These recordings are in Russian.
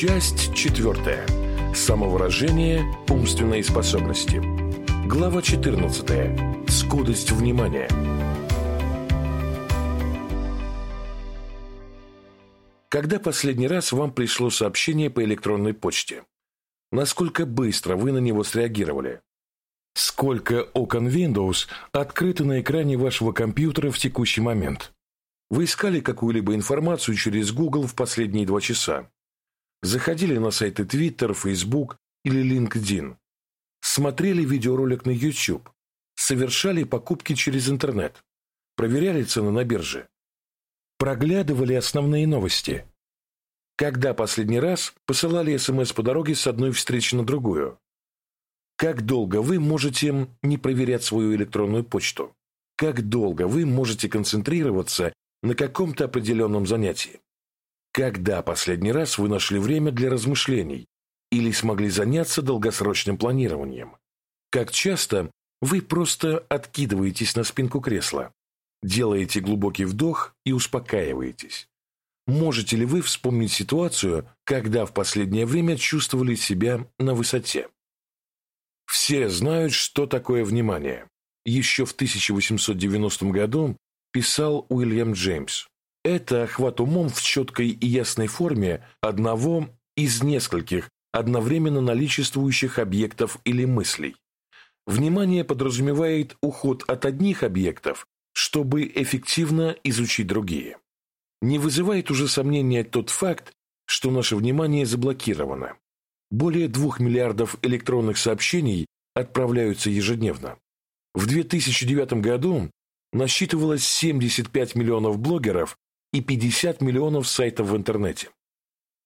Часть четвертая. Самовыражение умственной способности. Глава 14. Скудость внимания. Когда последний раз вам пришло сообщение по электронной почте? Насколько быстро вы на него среагировали? Сколько окон Windows открыто на экране вашего компьютера в текущий момент? Вы искали какую-либо информацию через Google в последние два часа? Заходили на сайты Twitter, Facebook или LinkedIn? Смотрели видеоролик на YouTube? Совершали покупки через интернет? Проверяли цены на бирже? Проглядывали основные новости? Когда последний раз посылали СМС по дороге с одной встречи на другую? Как долго вы можете не проверять свою электронную почту? Как долго вы можете концентрироваться на каком-то определенном занятии. Когда последний раз вы нашли время для размышлений или смогли заняться долгосрочным планированием? Как часто вы просто откидываетесь на спинку кресла, делаете глубокий вдох и успокаиваетесь? Можете ли вы вспомнить ситуацию, когда в последнее время чувствовали себя на высоте? Все знают, что такое внимание. Еще в 1890 году писал Уильям Джеймс. Это охват умом в четкой и ясной форме одного из нескольких одновременно наличествующих объектов или мыслей. Внимание подразумевает уход от одних объектов, чтобы эффективно изучить другие. Не вызывает уже сомнения тот факт, что наше внимание заблокировано. Более двух миллиардов электронных сообщений отправляются ежедневно. В 2009 году насчитывалось 75 миллионов блогеров и 50 миллионов сайтов в интернете.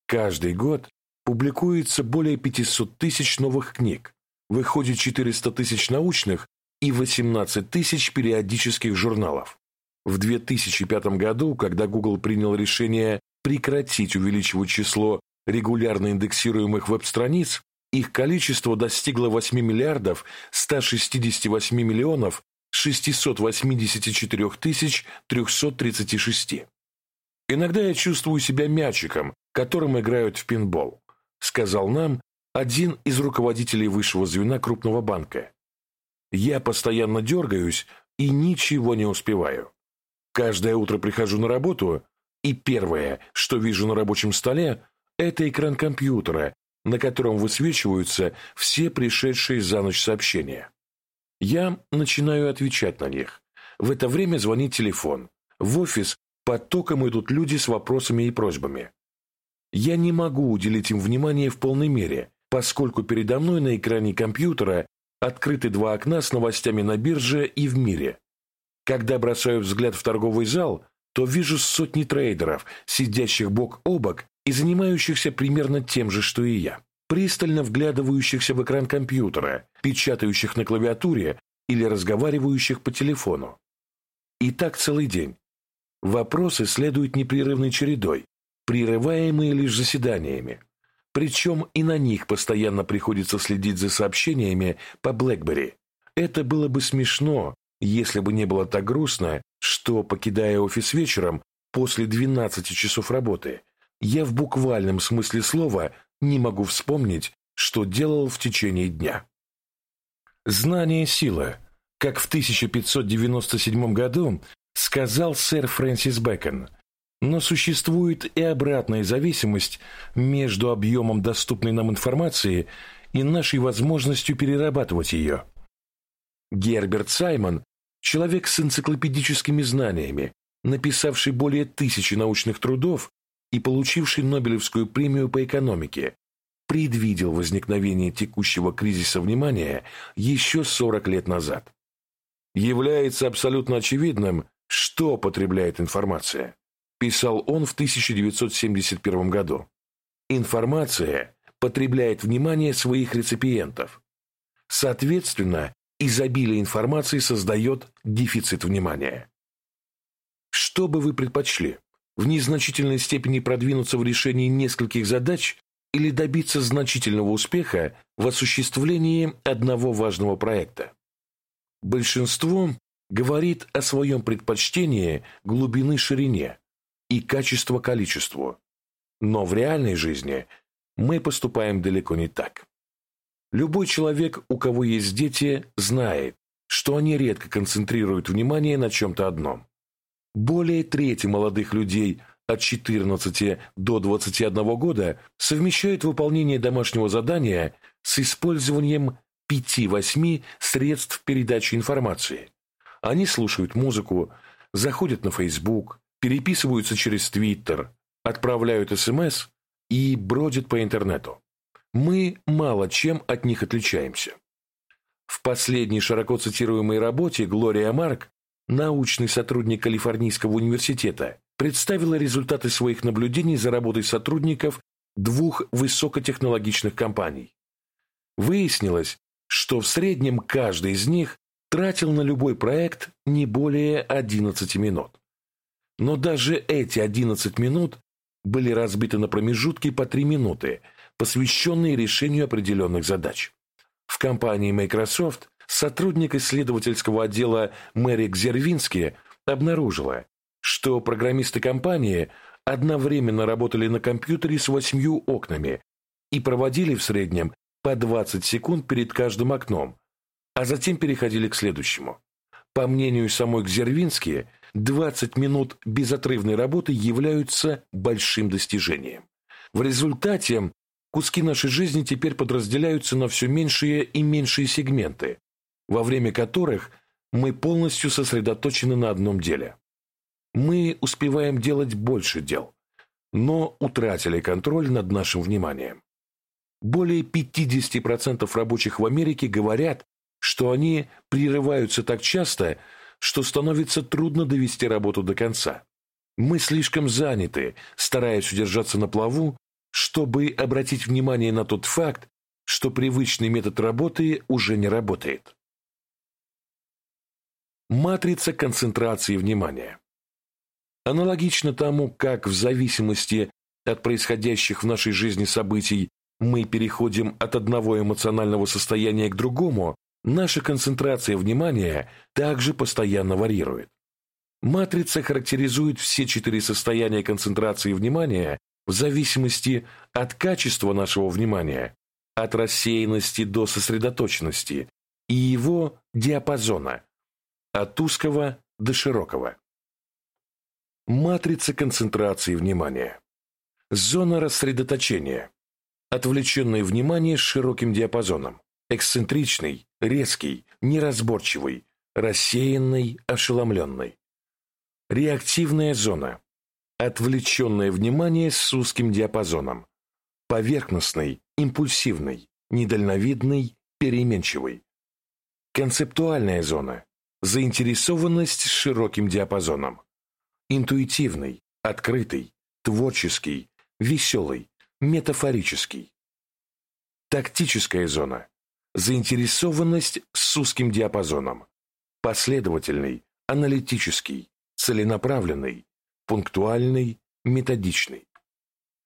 Каждый год публикуется более 500 тысяч новых книг, выходит 400 тысяч научных и 18 тысяч периодических журналов. В 2005 году, когда Google принял решение прекратить увеличивать число регулярно индексируемых веб-страниц, их количество достигло 8 миллиардов 168 миллионов 684 336. «Иногда я чувствую себя мячиком, которым играют в пинбол», сказал нам один из руководителей высшего звена крупного банка. «Я постоянно дергаюсь и ничего не успеваю. Каждое утро прихожу на работу, и первое, что вижу на рабочем столе, это экран компьютера, на котором высвечиваются все пришедшие за ночь сообщения. Я начинаю отвечать на них. В это время звонит телефон. В офис потоком идут люди с вопросами и просьбами. Я не могу уделить им внимание в полной мере, поскольку передо мной на экране компьютера открыты два окна с новостями на бирже и в мире. Когда бросаю взгляд в торговый зал, то вижу сотни трейдеров, сидящих бок о бок и занимающихся примерно тем же, что и я пристально вглядывающихся в экран компьютера, печатающих на клавиатуре или разговаривающих по телефону. И так целый день. Вопросы следуют непрерывной чередой, прерываемые лишь заседаниями. Причем и на них постоянно приходится следить за сообщениями по BlackBerry. Это было бы смешно, если бы не было так грустно, что, покидая офис вечером после 12 часов работы, я в буквальном смысле слова не могу вспомнить, что делал в течение дня. Знание – сила, как в 1597 году сказал сэр Фрэнсис Бэкон, но существует и обратная зависимость между объемом доступной нам информации и нашей возможностью перерабатывать ее. Герберт Саймон – человек с энциклопедическими знаниями, написавший более тысячи научных трудов и получивший Нобелевскую премию по экономике, предвидел возникновение текущего кризиса внимания еще 40 лет назад. Является абсолютно очевидным, что потребляет информация, писал он в 1971 году. Информация потребляет внимание своих реципиентов. Соответственно, изобилие информации создает дефицит внимания. Что бы вы предпочли? в незначительной степени продвинуться в решении нескольких задач или добиться значительного успеха в осуществлении одного важного проекта. Большинство говорит о своем предпочтении глубины ширине и качества количеству, но в реальной жизни мы поступаем далеко не так. Любой человек, у кого есть дети, знает, что они редко концентрируют внимание на чем-то одном. Более трети молодых людей от 14 до 21 года совмещают выполнение домашнего задания с использованием 5-8 средств передачи информации. Они слушают музыку, заходят на Facebook, переписываются через Twitter, отправляют СМС и бродят по интернету мы мало чем от них отличаемся. В последней широко цитируемой работе Глория Марк, научный сотрудник Калифорнийского университета, представила результаты своих наблюдений за работой сотрудников двух высокотехнологичных компаний. Выяснилось, что в среднем каждый из них тратил на любой проект не более 11 минут. Но даже эти 11 минут были разбиты на промежутки по 3 минуты – посвященные решению определенных задач. В компании Microsoft сотрудник исследовательского отдела Мэри Гзервински обнаружила, что программисты компании одновременно работали на компьютере с восьмью окнами и проводили в среднем по 20 секунд перед каждым окном, а затем переходили к следующему. По мнению самой Гзервински, 20 минут безотрывной работы являются большим достижением. В результате Куски нашей жизни теперь подразделяются на все меньшие и меньшие сегменты, во время которых мы полностью сосредоточены на одном деле. Мы успеваем делать больше дел, но утратили контроль над нашим вниманием. Более 50% рабочих в Америке говорят, что они прерываются так часто, что становится трудно довести работу до конца. Мы слишком заняты, стараясь удержаться на плаву, чтобы обратить внимание на тот факт, что привычный метод работы уже не работает. Матрица концентрации внимания. Аналогично тому, как в зависимости от происходящих в нашей жизни событий мы переходим от одного эмоционального состояния к другому, наша концентрация внимания также постоянно варьирует. Матрица характеризует все четыре состояния концентрации внимания в зависимости от качества нашего внимания, от рассеянности до сосредоточенности и его диапазона, от узкого до широкого. Матрица концентрации внимания. Зона рассредоточения. Отвлеченное внимание с широким диапазоном. Эксцентричный, резкий, неразборчивый, рассеянный, ошеломленный. Реактивная зона Отвлеченное внимание с узким диапазоном. Поверхностный, импульсивный, недальновидный, переменчивый. Концептуальная зона. Заинтересованность с широким диапазоном. Интуитивный, открытый, творческий, веселый, метафорический. Тактическая зона. Заинтересованность с узким диапазоном. Последовательный, аналитический, целенаправленный, пунктуальный, методичный.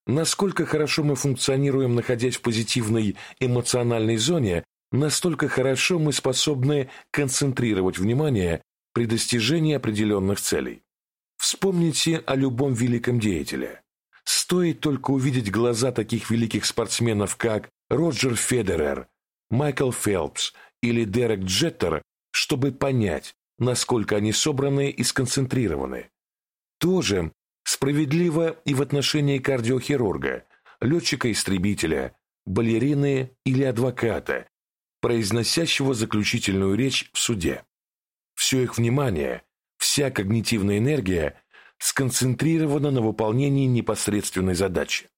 Насколько хорошо мы функционируем, находясь в позитивной эмоциональной зоне, настолько хорошо мы способны концентрировать внимание при достижении определенных целей. Вспомните о любом великом деятеле. Стоит только увидеть глаза таких великих спортсменов, как Роджер Федерер, Майкл Фелпс или Дерек Джеттер, чтобы понять, насколько они собраны и сконцентрированы. Тоже справедливо и в отношении кардиохирурга, летчика-истребителя, балерины или адвоката, произносящего заключительную речь в суде. Все их внимание, вся когнитивная энергия сконцентрирована на выполнении непосредственной задачи.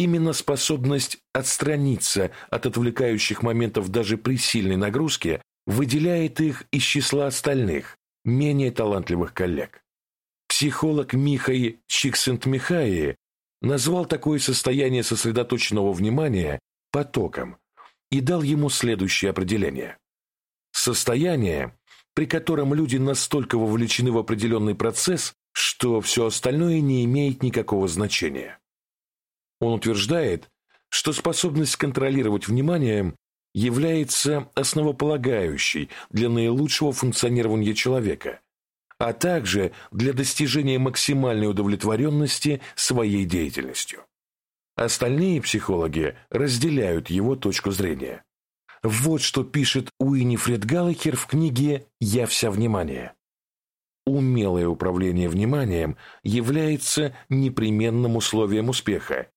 Именно способность отстраниться от отвлекающих моментов даже при сильной нагрузке выделяет их из числа остальных, менее талантливых коллег. Психолог Михай Чиксент-Михаи назвал такое состояние сосредоточенного внимания потоком и дал ему следующее определение. Состояние, при котором люди настолько вовлечены в определенный процесс, что все остальное не имеет никакого значения. Он утверждает, что способность контролировать внимание является основополагающей для наилучшего функционирования человека – а также для достижения максимальной удовлетворенности своей деятельностью. Остальные психологи разделяют его точку зрения. Вот что пишет Уинифред Галлахер в книге «Я вся внимание». Умелое управление вниманием является непременным условием успеха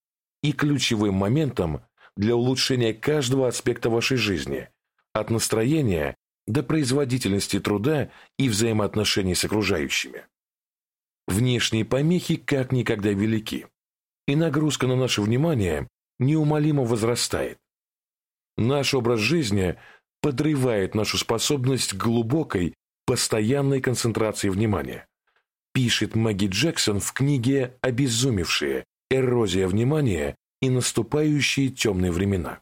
и ключевым моментом для улучшения каждого аспекта вашей жизни, от настроения до производительности труда и взаимоотношений с окружающими. Внешние помехи как никогда велики, и нагрузка на наше внимание неумолимо возрастает. Наш образ жизни подрывает нашу способность к глубокой, постоянной концентрации внимания. Пишет Мэгги Джексон в книге «Обезумевшие. Эрозия внимания и наступающие темные времена».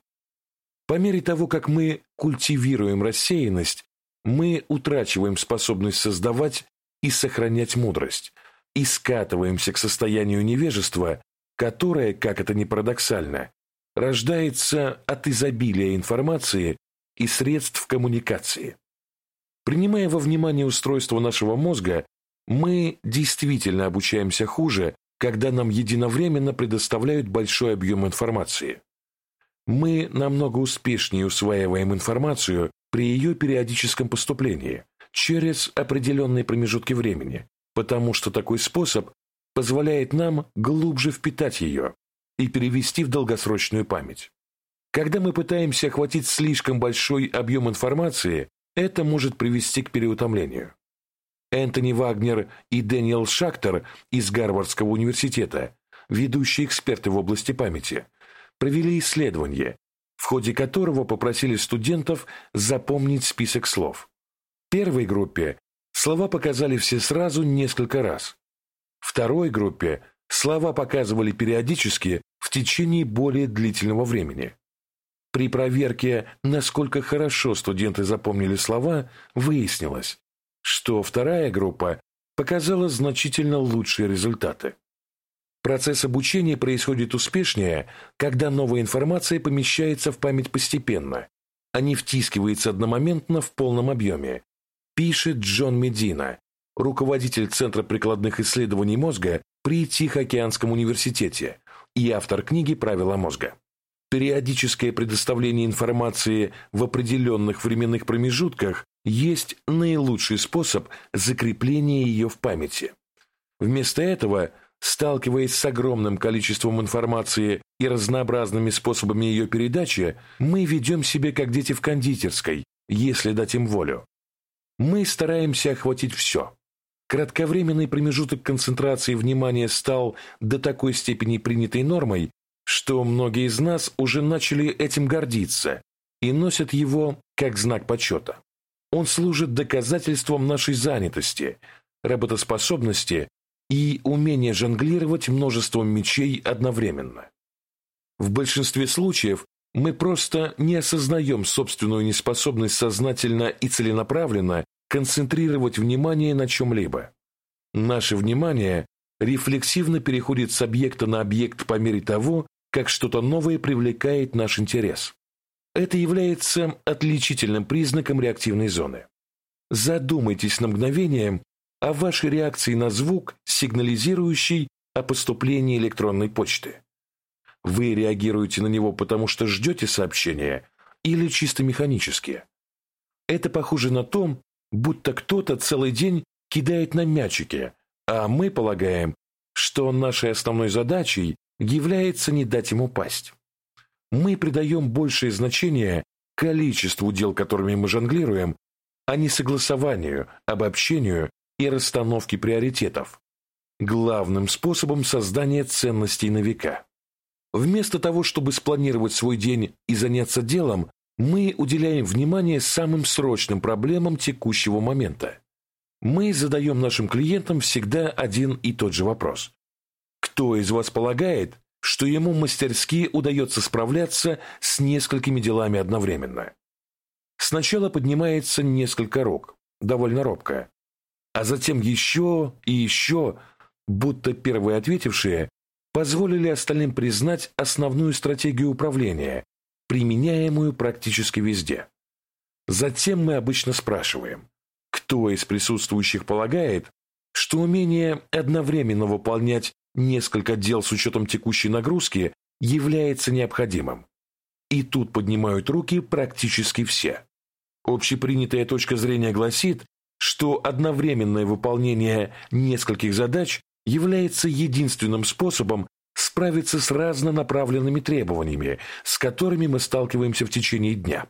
По мере того, как мы культивируем рассеянность, мы утрачиваем способность создавать и сохранять мудрость, и скатываемся к состоянию невежества, которое, как это ни парадоксально, рождается от изобилия информации и средств коммуникации. Принимая во внимание устройство нашего мозга, мы действительно обучаемся хуже, когда нам единовременно предоставляют большой объем информации. Мы намного успешнее усваиваем информацию при ее периодическом поступлении, через определенные промежутки времени, потому что такой способ позволяет нам глубже впитать ее и перевести в долгосрочную память. Когда мы пытаемся охватить слишком большой объем информации, это может привести к переутомлению. Энтони Вагнер и Дэниел Шактер из Гарвардского университета, ведущие эксперты в области памяти, провели исследование, в ходе которого попросили студентов запомнить список слов. В первой группе слова показали все сразу несколько раз. Второй группе слова показывали периодически в течение более длительного времени. При проверке, насколько хорошо студенты запомнили слова, выяснилось, что вторая группа показала значительно лучшие результаты. Процесс обучения происходит успешнее, когда новая информация помещается в память постепенно, а не втискивается одномоментно в полном объеме, пишет Джон Медина, руководитель Центра прикладных исследований мозга при Тихоокеанском университете и автор книги «Правила мозга». Периодическое предоставление информации в определенных временных промежутках есть наилучший способ закрепления ее в памяти. Вместо этого, сталкиваясь с огромным количеством информации и разнообразными способами ее передачи, мы ведем себя как дети в кондитерской, если дать им волю. Мы стараемся охватить все. Кратковременный промежуток концентрации внимания стал до такой степени принятой нормой, что многие из нас уже начали этим гордиться и носят его как знак почета. Он служит доказательством нашей занятости, работоспособности и умения жонглировать множеством мечей одновременно. В большинстве случаев мы просто не осознаем собственную неспособность сознательно и целенаправленно концентрировать внимание на чем-либо. Наше внимание рефлексивно переходит с объекта на объект по мере того, как что-то новое привлекает наш интерес. Это является отличительным признаком реактивной зоны. Задумайтесь на мгновение о вашей реакции на звук, сигнализирующий о поступлении электронной почты. Вы реагируете на него, потому что ждете сообщения или чисто механически. Это похоже на то, будто кто-то целый день кидает на мячики, а мы полагаем, что нашей основной задачей является не дать ему пасть. Мы придаем большее значение количеству дел, которыми мы жонглируем, а не согласованию, обобщению и расстановке приоритетов, главным способом создания ценностей на века. Вместо того, чтобы спланировать свой день и заняться делом, мы уделяем внимание самым срочным проблемам текущего момента. Мы задаем нашим клиентам всегда один и тот же вопрос. Кто из вас полагает, что ему мастерски удается справляться с несколькими делами одновременно? Сначала поднимается несколько рук, довольно робко, а затем еще и еще, будто первые ответившие позволили остальным признать основную стратегию управления, применяемую практически везде. Затем мы обычно спрашиваем, кто из присутствующих полагает, что умение одновременно выполнять несколько дел с учетом текущей нагрузки является необходимым. И тут поднимают руки практически все. Общепринятая точка зрения гласит, что одновременное выполнение нескольких задач является единственным способом справиться с разнонаправленными требованиями, с которыми мы сталкиваемся в течение дня.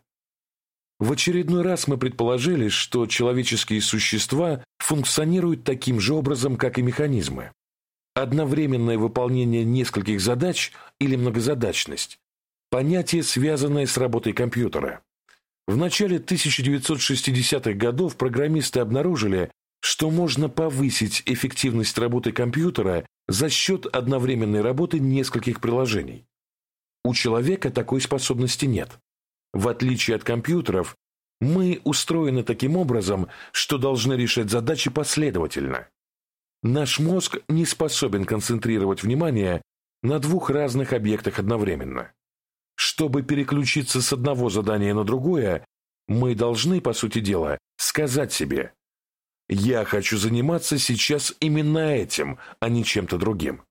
В очередной раз мы предположили, что человеческие существа функционируют таким же образом, как и механизмы. Одновременное выполнение нескольких задач или многозадачность – понятие, связанное с работой компьютера. В начале 1960-х годов программисты обнаружили, что можно повысить эффективность работы компьютера за счет одновременной работы нескольких приложений. У человека такой способности нет. В отличие от компьютеров, мы устроены таким образом, что должны решать задачи последовательно. Наш мозг не способен концентрировать внимание на двух разных объектах одновременно. Чтобы переключиться с одного задания на другое, мы должны, по сути дела, сказать себе «Я хочу заниматься сейчас именно этим, а не чем-то другим».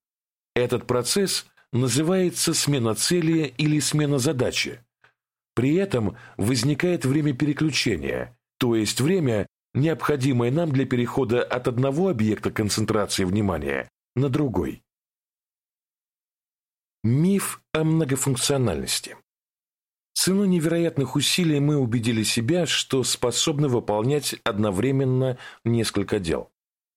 Этот процесс называется смена цели или смена задачи. При этом возникает время переключения, то есть время, необходимое нам для перехода от одного объекта концентрации внимания на другой. Миф о многофункциональности. Ценой невероятных усилий мы убедили себя, что способны выполнять одновременно несколько дел.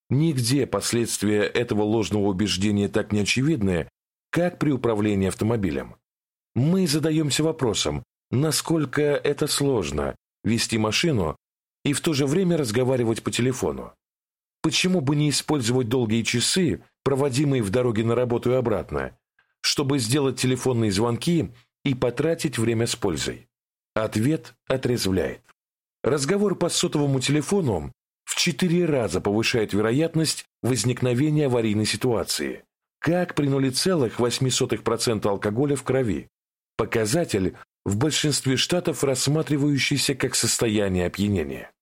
Нигде последствия этого ложного убеждения так не очевидны, как при управлении автомобилем. Мы задаемся вопросом, насколько это сложно – вести машину и в то же время разговаривать по телефону. Почему бы не использовать долгие часы, проводимые в дороге на работу и обратно, чтобы сделать телефонные звонки и потратить время с пользой? Ответ отрезвляет. Разговор по сотовому телефону в четыре раза повышает вероятность возникновения аварийной ситуации, как при 0,08% алкоголя в крови. Показатель, в большинстве штатов рассматривающийся как состояние опьянения.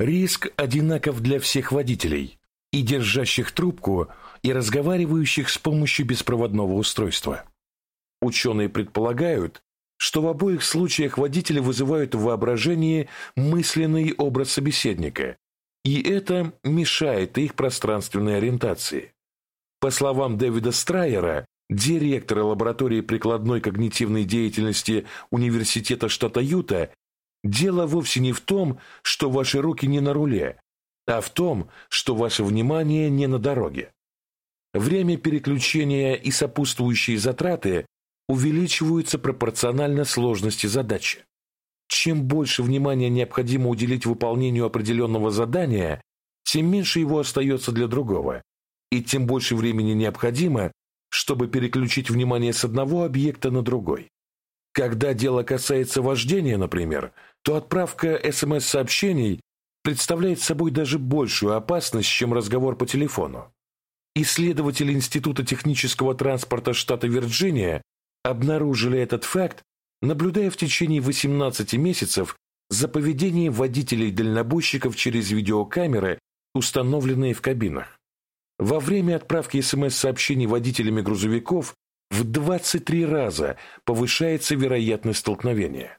Риск одинаков для всех водителей, и держащих трубку, и разговаривающих с помощью беспроводного устройства. Ученые предполагают, что в обоих случаях водители вызывают в воображении мысленный образ собеседника, и это мешает их пространственной ориентации. По словам Дэвида Страйера, директора лаборатории прикладной когнитивной деятельности Университета штата Юта, дело вовсе не в том, что ваши руки не на руле, а в том, что ваше внимание не на дороге. Время переключения и сопутствующие затраты увеличиваются пропорционально сложности задачи. Чем больше внимания необходимо уделить выполнению определенного задания, тем меньше его остается для другого, и тем больше времени необходимо, чтобы переключить внимание с одного объекта на другой. Когда дело касается вождения, например, то отправка СМС-сообщений представляет собой даже большую опасность, чем разговор по телефону. Исследователи Института технического транспорта штата Вирджиния обнаружили этот факт, наблюдая в течение 18 месяцев за поведением водителей-дальнобойщиков через видеокамеры, установленные в кабинах. Во время отправки СМС-сообщений водителями грузовиков в 23 раза повышается вероятность столкновения.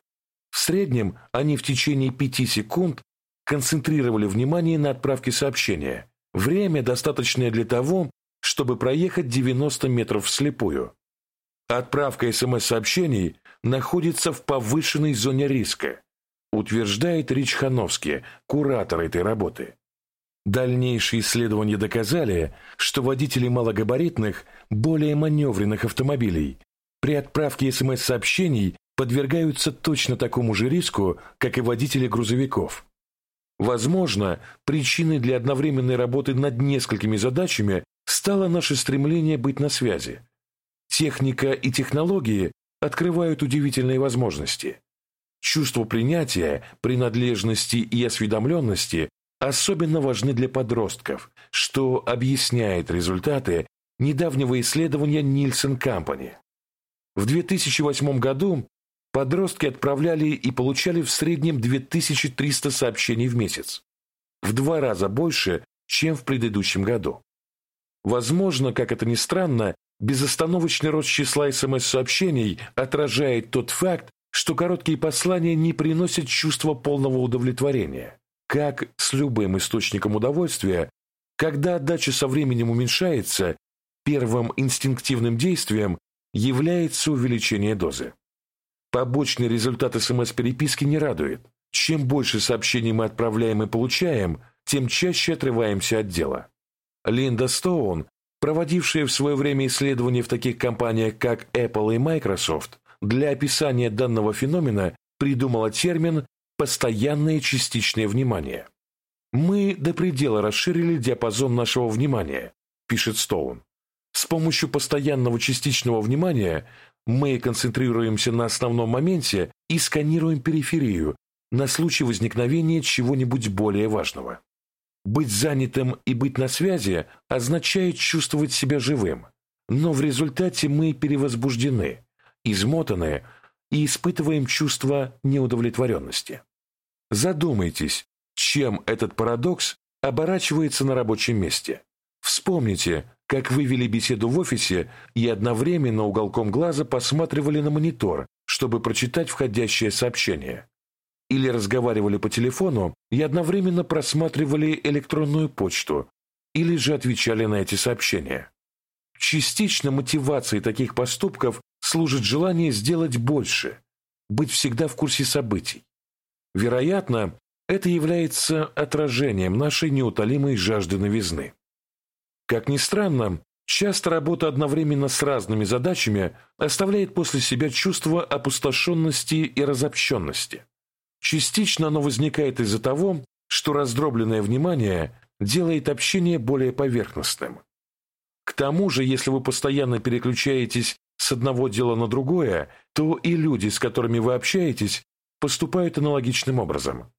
В среднем они в течение 5 секунд концентрировали внимание на отправке сообщения. Время, достаточное для того, чтобы проехать 90 метров вслепую. Отправка СМС-сообщений находится в повышенной зоне риска, утверждает Рич Хановский, куратор этой работы. Дальнейшие исследования доказали, что водители малогабаритных, более маневренных автомобилей при отправке СМС-сообщений подвергаются точно такому же риску, как и водители грузовиков. Возможно, причиной для одновременной работы над несколькими задачами стало наше стремление быть на связи. Техника и технологии открывают удивительные возможности. Чувство принятия, принадлежности и осведомленности особенно важны для подростков, что объясняет результаты недавнего исследования Нильсон Компани. В 2008 году подростки отправляли и получали в среднем 2300 сообщений в месяц, в два раза больше, чем в предыдущем году. Возможно, как это ни странно, безостановочный рост числа СМС-сообщений отражает тот факт, что короткие послания не приносят чувства полного удовлетворения. Как с любым источником удовольствия, когда отдача со временем уменьшается, первым инстинктивным действием является увеличение дозы. Побочный результат СМС-переписки не радует. Чем больше сообщений мы отправляем и получаем, тем чаще отрываемся от дела. Линда Стоун, проводившая в свое время исследования в таких компаниях, как Apple и Microsoft, для описания данного феномена придумала термин «постоянное частичное внимание». «Мы до предела расширили диапазон нашего внимания», – пишет Стоун. «С помощью постоянного частичного внимания мы концентрируемся на основном моменте и сканируем периферию на случай возникновения чего-нибудь более важного. Быть занятым и быть на связи означает чувствовать себя живым, но в результате мы перевозбуждены, измотаны и испытываем чувство неудовлетворенности. Задумайтесь, чем этот парадокс оборачивается на рабочем месте. Вспомните, как вы вели беседу в офисе и одновременно уголком глаза посматривали на монитор, чтобы прочитать входящее сообщение. Или разговаривали по телефону и одновременно просматривали электронную почту, или же отвечали на эти сообщения. Частично мотивацией таких поступков служит желание сделать больше, быть всегда в курсе событий. Вероятно, это является отражением нашей неутолимой жажды новизны. Как ни странно, часто работа одновременно с разными задачами оставляет после себя чувство опустошенности и разобщенности. Частично оно возникает из-за того, что раздробленное внимание делает общение более поверхностным. К тому же, если вы постоянно переключаетесь с одного дела на другое, то и люди, с которыми вы общаетесь, поступают аналогичным образом.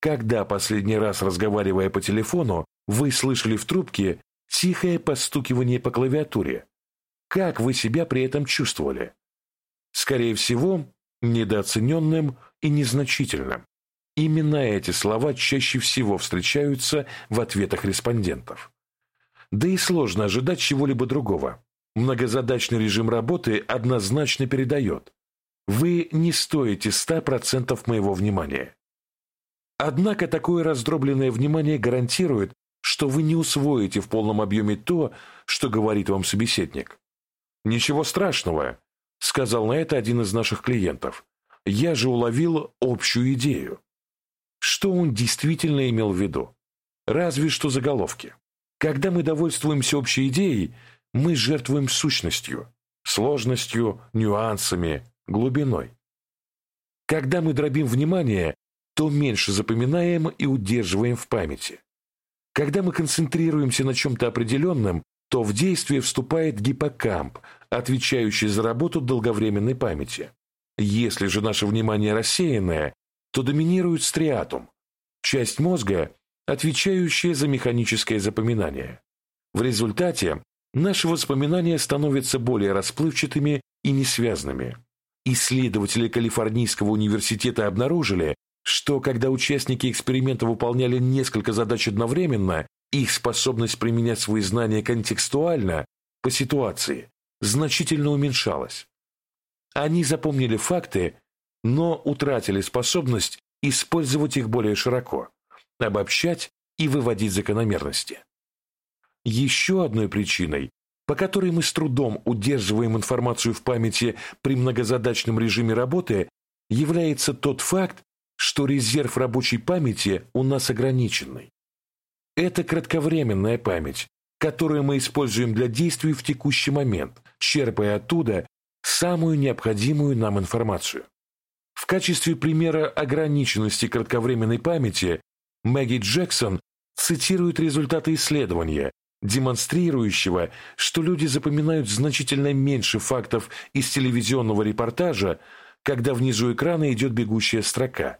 Когда последний раз, разговаривая по телефону, вы слышали в трубке тихое постукивание по клавиатуре? Как вы себя при этом чувствовали? Скорее всего, недооцененным и незначительным. Именно эти слова чаще всего встречаются в ответах респондентов. Да и сложно ожидать чего-либо другого. Многозадачный режим работы однозначно передает. Вы не стоите 100% моего внимания. Однако такое раздробленное внимание гарантирует, что вы не усвоите в полном объеме то, что говорит вам собеседник. «Ничего страшного», — сказал на это один из наших клиентов. «Я же уловил общую идею». Что он действительно имел в виду? Разве что заголовки. Когда мы довольствуемся общей идеей, мы жертвуем сущностью, сложностью, нюансами, глубиной. Когда мы дробим внимание, то меньше запоминаем и удерживаем в памяти. Когда мы концентрируемся на чем-то определенном, то в действие вступает гиппокамп, отвечающий за работу долговременной памяти. Если же наше внимание рассеянное, то доминирует стриатум, часть мозга, отвечающая за механическое запоминание. В результате наши воспоминания становятся более расплывчатыми и несвязными. Исследователи Калифорнийского университета обнаружили, что когда участники эксперимента выполняли несколько задач одновременно, их способность применять свои знания контекстуально, по ситуации, значительно уменьшалась. Они запомнили факты, но утратили способность использовать их более широко, обобщать и выводить закономерности. Еще одной причиной, по которой мы с трудом удерживаем информацию в памяти при многозадачном режиме работы, является тот факт, что резерв рабочей памяти у нас ограниченный. Это кратковременная память, которую мы используем для действий в текущий момент, черпая оттуда самую необходимую нам информацию. В качестве примера ограниченности кратковременной памяти Мэгги Джексон цитирует результаты исследования, демонстрирующего, что люди запоминают значительно меньше фактов из телевизионного репортажа, когда внизу экрана идет бегущая строка.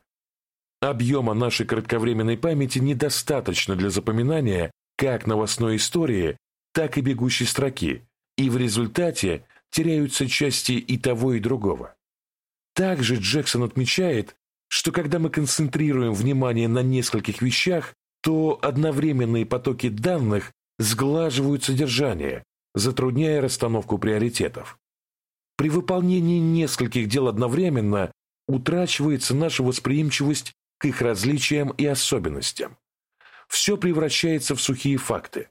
Объема нашей кратковременной памяти недостаточно для запоминания как новостной истории, так и бегущей строки, и в результате теряются части и того, и другого. Также Джексон отмечает, что когда мы концентрируем внимание на нескольких вещах, то одновременные потоки данных сглаживают содержание, затрудняя расстановку приоритетов. При выполнении нескольких дел одновременно утрачивается наша восприимчивость к их различиям и особенностям. Все превращается в сухие факты.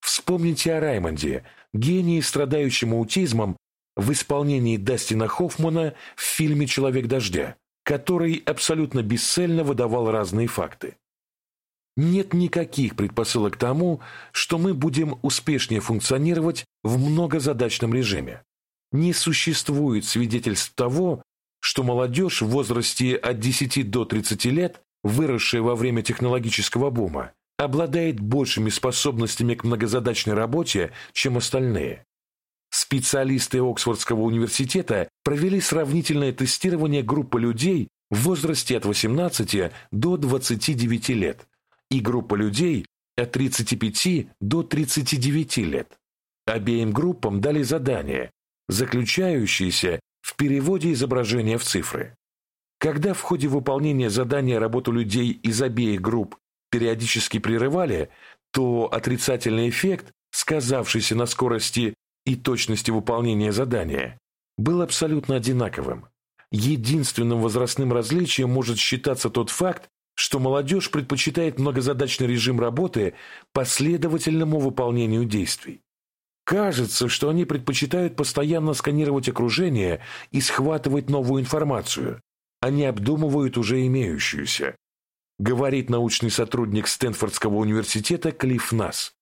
Вспомните о Раймонде, гении, страдающем аутизмом, в исполнении Дастина Хоффмана в фильме «Человек дождя», который абсолютно бесцельно выдавал разные факты. Нет никаких предпосылок тому, что мы будем успешнее функционировать в многозадачном режиме. Не существует свидетельств того, что молодежь в возрасте от 10 до 30 лет, выросшая во время технологического бума, обладает большими способностями к многозадачной работе, чем остальные. Специалисты Оксфордского университета провели сравнительное тестирование группы людей в возрасте от 18 до 29 лет и группа людей от 35 до 39 лет. Обеим группам дали задание, заключающееся в переводе изображения в цифры. Когда в ходе выполнения задания работу людей из обеих групп периодически прерывали, то отрицательный эффект, сказавшийся на скорости и точности выполнения задания, был абсолютно одинаковым. Единственным возрастным различием может считаться тот факт, что молодежь предпочитает многозадачный режим работы последовательному выполнению действий. Кажется, что они предпочитают постоянно сканировать окружение и схватывать новую информацию. Они обдумывают уже имеющуюся. Говорит научный сотрудник Стэнфордского университета Клифф Нас.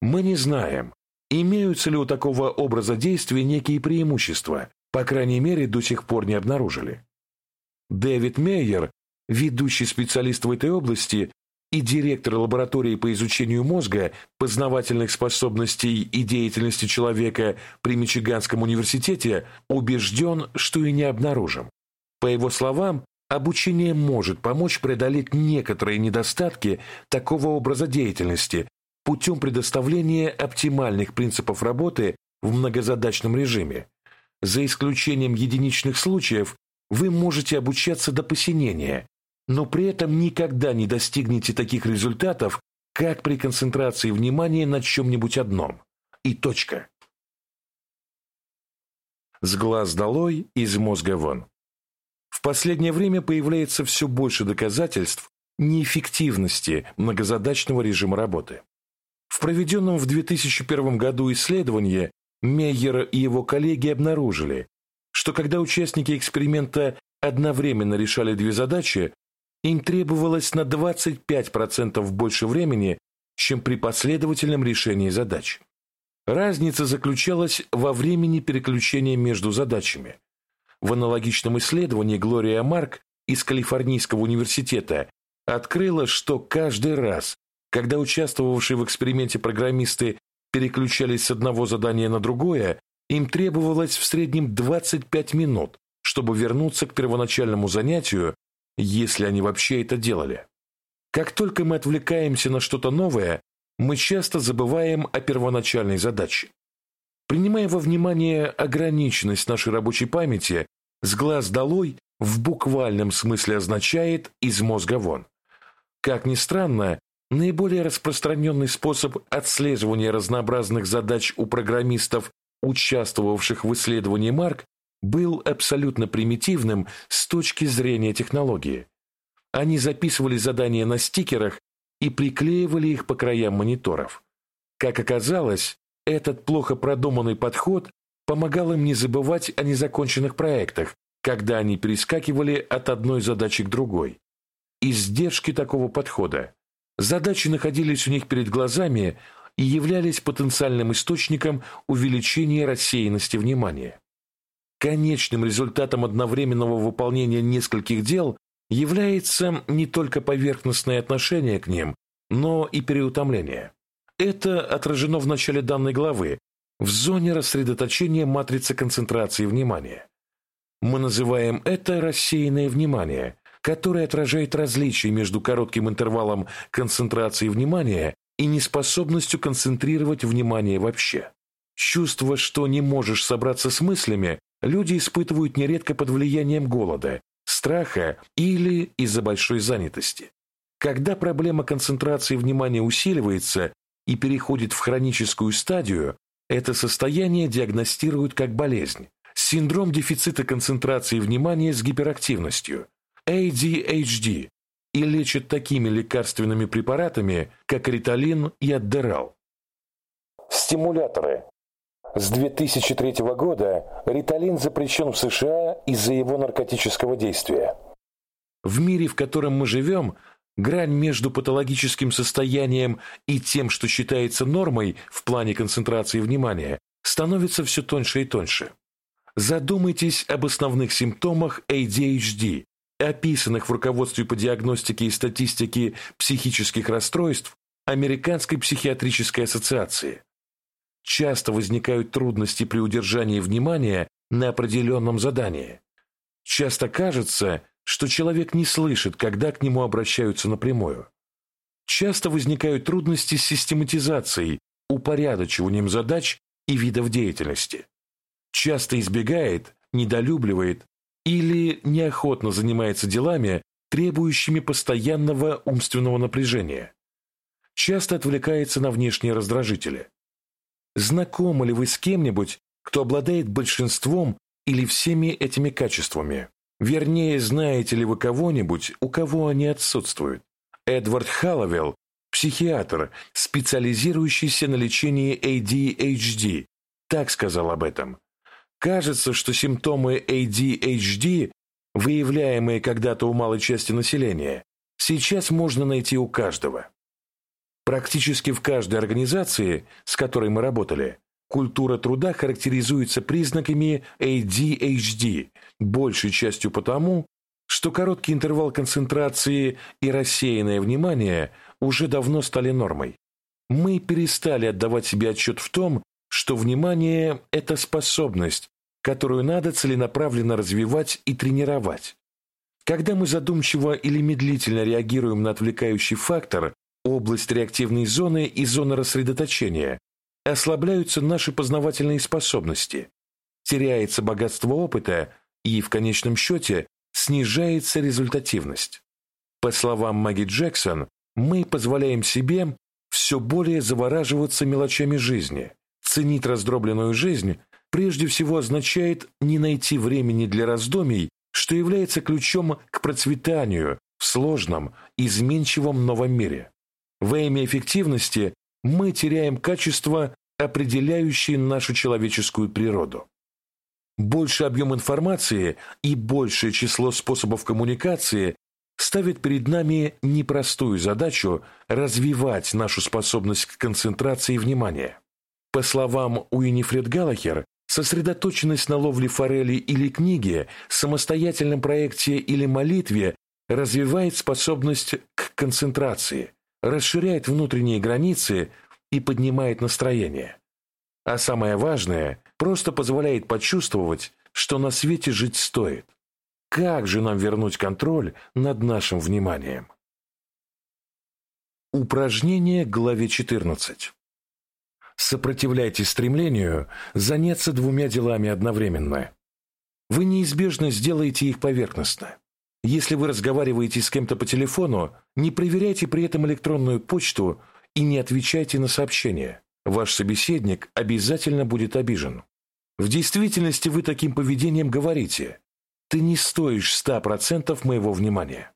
Мы не знаем, имеются ли у такого образа действия некие преимущества, по крайней мере, до сих пор не обнаружили. Дэвид Мейер, ведущий специалист в этой области, и директор лаборатории по изучению мозга, познавательных способностей и деятельности человека при Мичиганском университете, убежден, что и не обнаружим. По его словам, обучение может помочь преодолеть некоторые недостатки такого образа деятельности путем предоставления оптимальных принципов работы в многозадачном режиме. За исключением единичных случаев, вы можете обучаться до посинения, но при этом никогда не достигнете таких результатов, как при концентрации внимания на чем-нибудь одном. И точка. С глаз долой, из мозга вон. В последнее время появляется все больше доказательств неэффективности многозадачного режима работы. В проведенном в 2001 году исследовании Мейер и его коллеги обнаружили, что когда участники эксперимента одновременно решали две задачи, им требовалось на 25% больше времени, чем при последовательном решении задач. Разница заключалась во времени переключения между задачами. В аналогичном исследовании Глория Марк из Калифорнийского университета открыла, что каждый раз, когда участвовавшие в эксперименте программисты переключались с одного задания на другое, им требовалось в среднем 25 минут, чтобы вернуться к первоначальному занятию если они вообще это делали. Как только мы отвлекаемся на что-то новое, мы часто забываем о первоначальной задаче. Принимая во внимание ограниченность нашей рабочей памяти, с глаз долой в буквальном смысле означает «из мозга вон». Как ни странно, наиболее распространенный способ отслеживания разнообразных задач у программистов, участвовавших в исследовании Марк, был абсолютно примитивным с точки зрения технологии. Они записывали задания на стикерах и приклеивали их по краям мониторов. Как оказалось, этот плохо продуманный подход помогал им не забывать о незаконченных проектах, когда они перескакивали от одной задачи к другой. Издержки такого подхода. Задачи находились у них перед глазами и являлись потенциальным источником увеличения рассеянности внимания. Конечным результатом одновременного выполнения нескольких дел является не только поверхностное отношение к ним, но и переутомление. Это отражено в начале данной главы, в зоне рассредоточения матрицы концентрации внимания. Мы называем это рассеянное внимание, которое отражает различия между коротким интервалом концентрации внимания и неспособностью концентрировать внимание вообще. Чувство, что не можешь собраться с мыслями, люди испытывают нередко под влиянием голода, страха или из-за большой занятости. Когда проблема концентрации внимания усиливается и переходит в хроническую стадию, Это состояние диагностируют как болезнь, синдром дефицита концентрации внимания с гиперактивностью, ADHD, и лечат такими лекарственными препаратами, как риталин и аддерал. Стимуляторы. С 2003 года риталин запрещен в США из-за его наркотического действия. В мире, в котором мы живем, грань между патологическим состоянием и тем, что считается нормой в плане концентрации внимания, становится все тоньше и тоньше. Задумайтесь об основных симптомах ADHD, описанных в руководстве по диагностике и статистике психических расстройств Американской психиатрической ассоциации. Часто возникают трудности при удержании внимания на определенном задании. Часто кажется, что человек не слышит, когда к нему обращаются напрямую. Часто возникают трудности с систематизацией, упорядочиванием задач и видов деятельности. Часто избегает, недолюбливает или неохотно занимается делами, требующими постоянного умственного напряжения. Часто отвлекается на внешние раздражители. Знакомы ли вы с кем-нибудь, кто обладает большинством или всеми этими качествами? Вернее, знаете ли вы кого-нибудь, у кого они отсутствуют? Эдвард Халловелл, психиатр, специализирующийся на лечении ADHD, так сказал об этом. Кажется, что симптомы ADHD, выявляемые когда-то у малой части населения, сейчас можно найти у каждого. Практически в каждой организации, с которой мы работали, Культура труда характеризуется признаками ADHD, большей частью потому, что короткий интервал концентрации и рассеянное внимание уже давно стали нормой. Мы перестали отдавать себе отчет в том, что внимание – это способность, которую надо целенаправленно развивать и тренировать. Когда мы задумчиво или медлительно реагируем на отвлекающий фактор, область реактивной зоны и зоны рассредоточения, ослабляются наши познавательные способности, теряется богатство опыта и, в конечном счете, снижается результативность. По словам Маги Джексон, мы позволяем себе все более завораживаться мелочами жизни. Ценить раздробленную жизнь прежде всего означает не найти времени для раздумий, что является ключом к процветанию в сложном, изменчивом новом мире. Во имя эффективности мы теряем качества, определяющие нашу человеческую природу. Больше объем информации и большее число способов коммуникации ставит перед нами непростую задачу развивать нашу способность к концентрации внимания. По словам Уинифред Галлахер, сосредоточенность на ловле форели или книге, самостоятельном проекте или молитве развивает способность к концентрации, расширяет внутренние границы и поднимает настроение. А самое важное, просто позволяет почувствовать, что на свете жить стоит. Как же нам вернуть контроль над нашим вниманием? Упражнение главе 14. Сопротивляйтесь стремлению заняться двумя делами одновременно. Вы неизбежно сделаете их поверхностно. Если вы разговариваете с кем-то по телефону, не проверяйте при этом электронную почту и не отвечайте на сообщения. Ваш собеседник обязательно будет обижен. В действительности вы таким поведением говорите «ты не стоишь 100% моего внимания».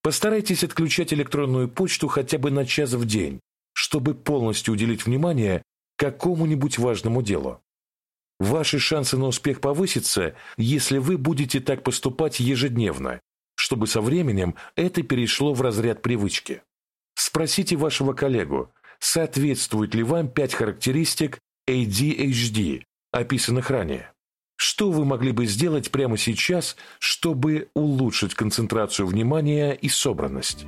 Постарайтесь отключать электронную почту хотя бы на час в день, чтобы полностью уделить внимание какому-нибудь важному делу. Ваши шансы на успех повысятся, если вы будете так поступать ежедневно, чтобы со временем это перешло в разряд привычки. Спросите вашего коллегу, соответствует ли вам пять характеристик ADHD, описанных ранее. Что вы могли бы сделать прямо сейчас, чтобы улучшить концентрацию внимания и собранность?